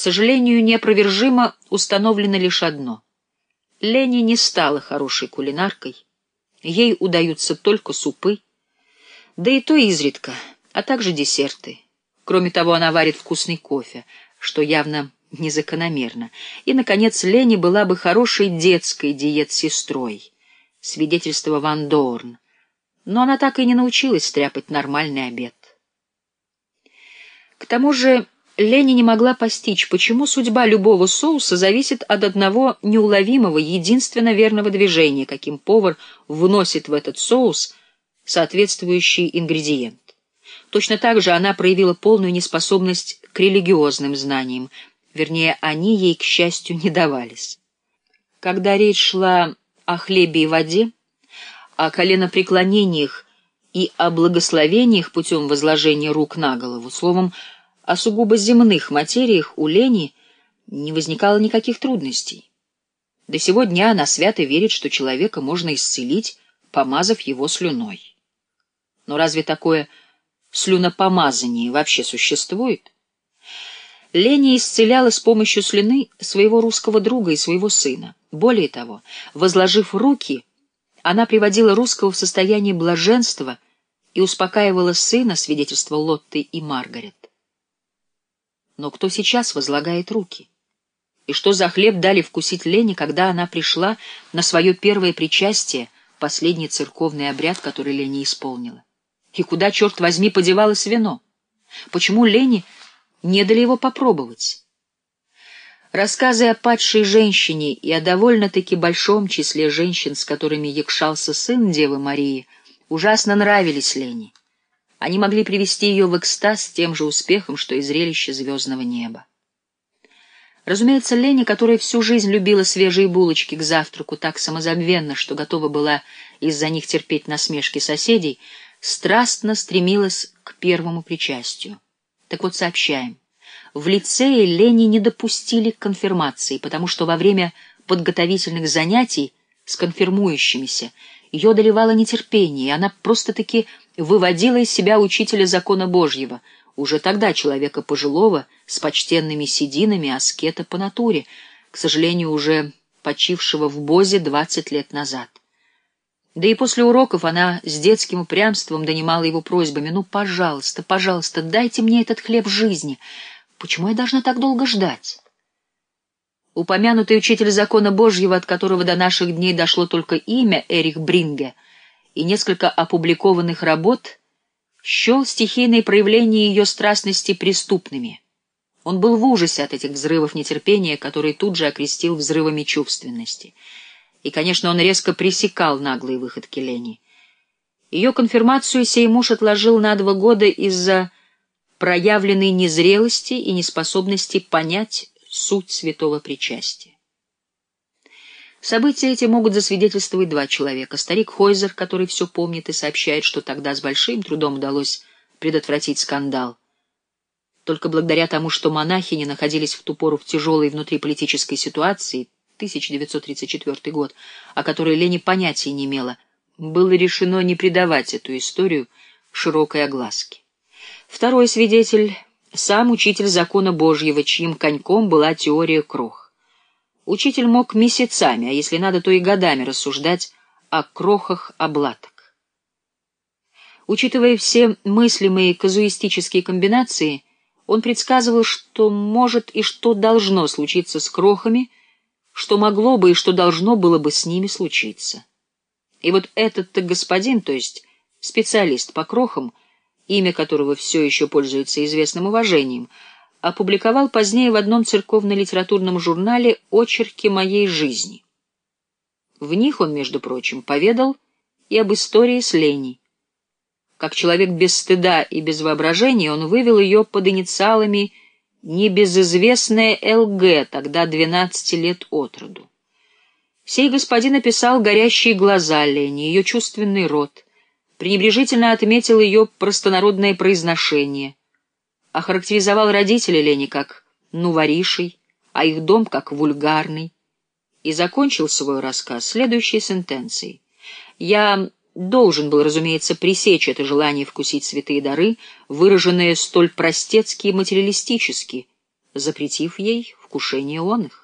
сожалению, неопровержимо установлено лишь одно. Лени не стала хорошей кулинаркой, ей удаются только супы, да и то изредка, а также десерты. Кроме того, она варит вкусный кофе, что явно незакономерно. И, наконец, Лени была бы хорошей детской диет-сестрой, свидетельство Ван Дорн, но она так и не научилась стряпать нормальный обед. К тому же Лени не могла постичь, почему судьба любого соуса зависит от одного неуловимого, единственно верного движения, каким повар вносит в этот соус соответствующий ингредиент. Точно так же она проявила полную неспособность к религиозным знаниям, вернее, они ей, к счастью, не давались. Когда речь шла о хлебе и воде, о коленопреклонениях и о благословениях путем возложения рук на голову, словом, о сугубо земных материях у Лени не возникало никаких трудностей. До сего дня она свято верит, что человека можно исцелить, помазав его слюной. Но разве такое слюнопомазание вообще существует? Лени исцеляла с помощью слюны своего русского друга и своего сына. Более того, возложив руки, она приводила русского в состояние блаженства и успокаивала сына, свидетельство Лотты и Маргарет. Но кто сейчас возлагает руки? И что за хлеб дали вкусить Лене, когда она пришла на свое первое причастие, последний церковный обряд, который Лене исполнила? И куда, черт возьми, подевалось вино? Почему Лене не дали его попробовать? Рассказы о падшей женщине и о довольно-таки большом числе женщин, с которыми якшался сын Девы Марии, ужасно нравились Лене. Они могли привести ее в экстаз с тем же успехом, что и зрелище звездного неба. Разумеется, Леня, которая всю жизнь любила свежие булочки к завтраку так самозабвенно, что готова была из-за них терпеть насмешки соседей, страстно стремилась к первому причастию. Так вот, сообщаем. В лицее Лене не допустили конфирмации, потому что во время подготовительных занятий с конфирмующимися ее доливало нетерпение, и она просто-таки выводила из себя учителя закона Божьего, уже тогда человека пожилого, с почтенными сединами, аскета по натуре, к сожалению, уже почившего в Бозе двадцать лет назад. Да и после уроков она с детским упрямством донимала его просьбами «Ну, пожалуйста, пожалуйста, дайте мне этот хлеб жизни. Почему я должна так долго ждать?» Упомянутый учитель закона Божьего, от которого до наших дней дошло только имя Эрих Бринге — и несколько опубликованных работ счел стихийные проявления ее страстности преступными. Он был в ужасе от этих взрывов нетерпения, которые тут же окрестил взрывами чувственности. И, конечно, он резко пресекал наглые выходки Лени. Ее конфирмацию сей муж отложил на два года из-за проявленной незрелости и неспособности понять суть святого причастия. События эти могут засвидетельствовать два человека. Старик Хойзер, который все помнит и сообщает, что тогда с большим трудом удалось предотвратить скандал. Только благодаря тому, что монахини находились в ту пору в тяжелой внутриполитической ситуации, 1934 год, о которой Лени понятия не имела, было решено не придавать эту историю широкой огласке. Второй свидетель — сам учитель закона Божьего, чьим коньком была теория крох. Учитель мог месяцами, а если надо, то и годами рассуждать о крохах облаток. Учитывая все мыслимые казуистические комбинации, он предсказывал, что может и что должно случиться с крохами, что могло бы и что должно было бы с ними случиться. И вот этот-то господин, то есть специалист по крохам, имя которого все еще пользуется известным уважением, опубликовал позднее в одном церковно-литературном журнале очерки моей жизни. В них он, между прочим, поведал и об истории с Леней. Как человек без стыда и без воображения, он вывел ее под инициалами небезызвестное ЛГ, тогда 12 лет от роду. Сей господин описал горящие глаза Лени, ее чувственный рот, пренебрежительно отметил ее простонародное произношение — охарактеризовал родителей Лени как нуворишей, а их дом как вульгарный, и закончил свой рассказ следующей сентенцией. «Я должен был, разумеется, пресечь это желание вкусить святые дары, выраженное столь простецки и материалистически, запретив ей вкушение он их.